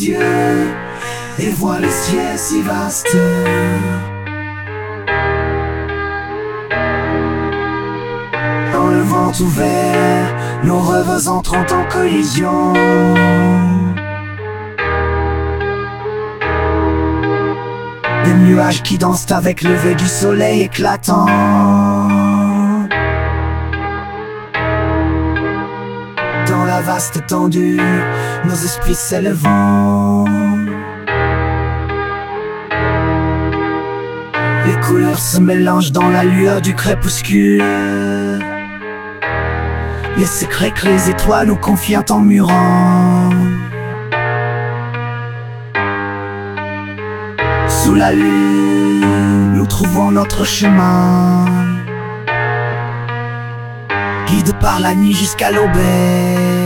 et vois le ciel si vaste. Dans le vent ouvert, nos rêves entrent en collision. Des nuages qui dansent avec le lever du soleil éclatant. La vaste étendue, nos esprits s'élèvent. Les couleurs se mélangent dans la lueur du crépuscule. Les secrets que les étoiles nous confient en murant. Sous la lune, nous trouvons notre chemin. Guide par la nuit jusqu'à l'aube.